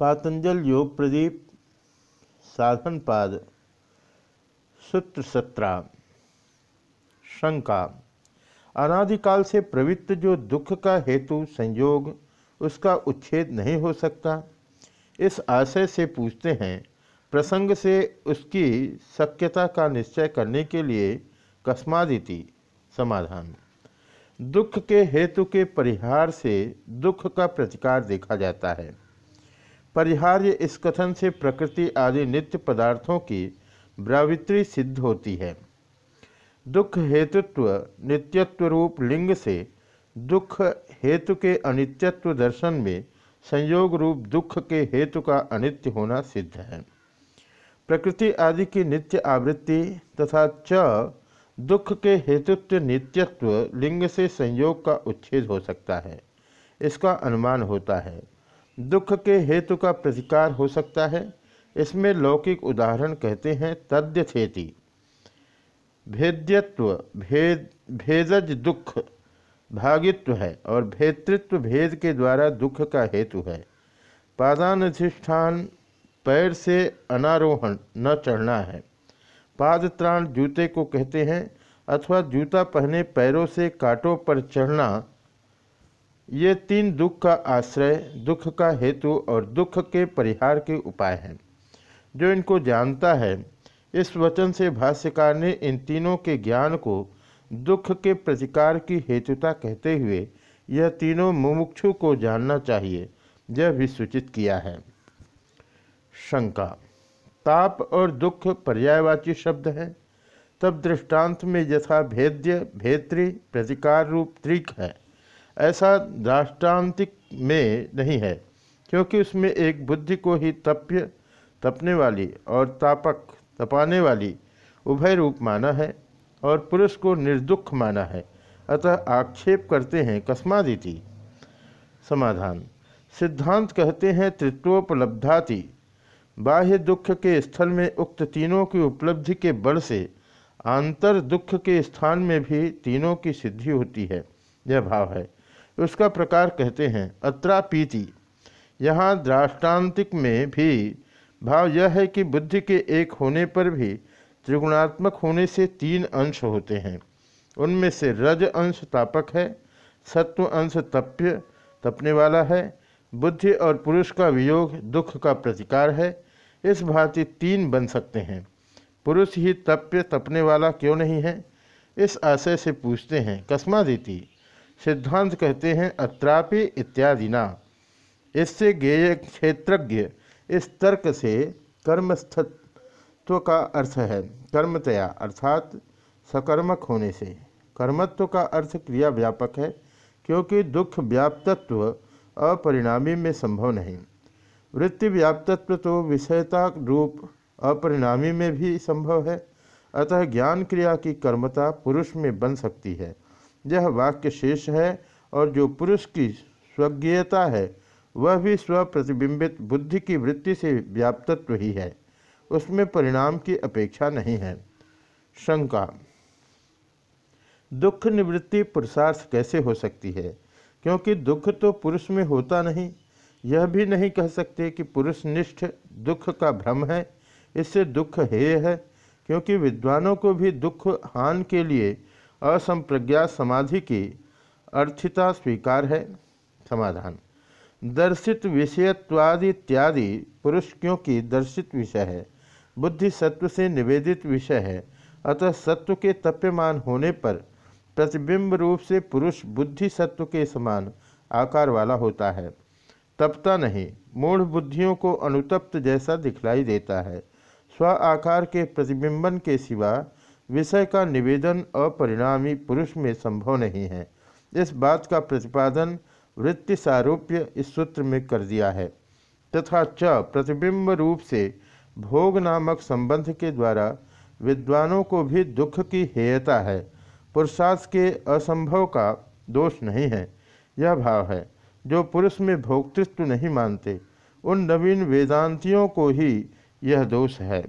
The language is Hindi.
पातंजल योग प्रदीप, साधन पाद, सूत्र सत्रह, शंका। अनादिकाल से प्रवृत्त जो दुख का हेतु संयोग, उसका उच्छेद नहीं हो सकता। इस आशय से पूछते हैं, प्रसंग से उसकी शक्यता का निश्चय करने के लिए कस्मादिति समाधान। दुख के हेतु के परिहार से दुख का प्रतिकार देखा जाता है। परिहार्य इस कथन से प्रकृति आदि नित्य पदार्थों की व्रावित्री सिद्ध होती है। दुख हेतुत्व, नित्यत्व रूप लिंग से दुख हेतु के अनित्यत्व दर्शन में संयोग रूप दुख के हेतु का अनित्य होना सिद्ध है। प्रकृति आदि की नित्य आवृत्ति तथा च दुख के हेतुत्व नित्यत्व लिंग से संयोग का उच्छेद हो सकता है। इसका अनुमान होता है। दुख के हेतु का प्रतिकार हो सकता है। इसमें लौकिक उदाहरण कहते हैं तद्यथेति। भेद्यत्व, भेद, भेदज दुख भागित्व है और भेतृत्व भेद के द्वारा दुख का हेतु है। पादानधिष्ठान, पैर से अनारोहण, न चढ़ना है। पादत्राण जूते को कहते हैं अथवा जूता पहने पैरों से कांटों पर चढ़ना ये तीन दुख का आश्रय, दुख का हेतु और दुख के परिहार के उपाय हैं। जो इनको जानता है, इस वचन से भाष्यकार ने इन तीनों के ज्ञान को दुख के प्रतिकार की हेतुता कहते हुए यह तीनों मुमुक्षु को जानना चाहिए, यह भी सूचित किया है। शंका, ताप और दुख पर्यायवाची शब्द है। तब दृष्टांत में यथा भेद्य, भेत्री, प्रतिकार रूप, त्रिक है। ऐसा दृष्टांतिक में नहीं है, क्योंकि उसमें एक बुद्धि को ही तप्य, तपने वाली और तापक, तपाने वाली उभय रूप माना है और पुरुष को निर्दुख माना है। अतः आक्षेप करते हैं कस्मादिति। समाधान। सिद्धांत कहते हैं तृत्वोपलब्धाति बाह्य दुख के स्थल में उक्त तीनों की उपलब्धि के बल से आंतर दुख के स्थान में भी तीनों की सिद्धि होती है। यह भाव है। उसका प्रकार कहते हैं, अत्रापीति। यहाँ द्राष्टान्तिक में भी भाव यह है कि बुद्धि के एक होने पर भी त्रिगुणात्मक होने से तीन अंश होते हैं। उनमें से रज अंश तापक है, सत्व अंश तप्य तपने वाला है, बुद्धि और पुरुष का वियोग दुख का प्रतिकार है। इस भांति तीन बन सकते हैं। पुरुष ही तप्य तपने वाला क्यों नहीं है? इस आशय से पूछते हैं, कस्मादिति? सिद्धांत कहते हैं अत्रापि इत्यादि ना इससे गेय क्षेत्रज्ञ इस तर्क से कर्मस्थत्व का अर्थ है, कर्मतया, अर्थात सकर्मक होने से। कर्मत्व का अर्थ क्रिया व्यापक है, क्योंकि दुख व्याप्तत्व अपरिणामी में संभव नहीं। वृत्ति व्याप्तत्व तो विषयता रूप अपरिणामी में भी संभव है, अतः ज्ञान क्रिया की कर्मता पुरुष में बन सकती है। यह वाक्य शेष है और जो पुरुष की स्वज्ञता है, वह भी स्वप्रतिबिंबित बुद्धि की वृत्ति से व्याप्तत्व ही है। उसमें परिणाम की अपेक्षा नहीं है। शंका। दुख निवृत्ति पुरुषार्थ कैसे हो सकती है? क्योंकि दुख तो पुरुष में होता नहीं। यह भी नहीं कह सकते कि पुरुष निष्ठ दुख का भ्रम है। इससे दुख हेय है, क्योंकि विद्वानों को भी दुख हान के लिए असंप्रज्ञा समाधि की अर्थिता स्वीकार है। समाधान। दर्शित विषयत्वादि इत्यादि पुरुष क्योंकि दर्शित विषय है। बुद्धि सत्व से निवेदित विषय है। अतः सत्व के तप्यमान होने पर प्रतिबिंब रूप से पुरुष बुद्धि सत्व के समान आकार वाला होता है। तपता नहीं, मूढ़ बुद्धियों को अनुतप्त जैसा दिखलाई देता है। स्व आकार के प्रतिबिंबन के सिवा विषय का निवेदन अपरिणामी पुरुष में संभव नहीं है। इस बात का प्रतिपादन वृत्ति सारूप्य इस सूत्र में कर दिया है, तथा च प्रतिबिंब रूप से भोग नामक संबंध के द्वारा विद्वानों को भी दुख की हेयता है। पुरुषार्थ के असंभव का दोष नहीं है, यह भाव है। जो पुरुष में भोक्तृत्व नहीं मानते, उन नवीन वेदांतियों को ही यह दोष है।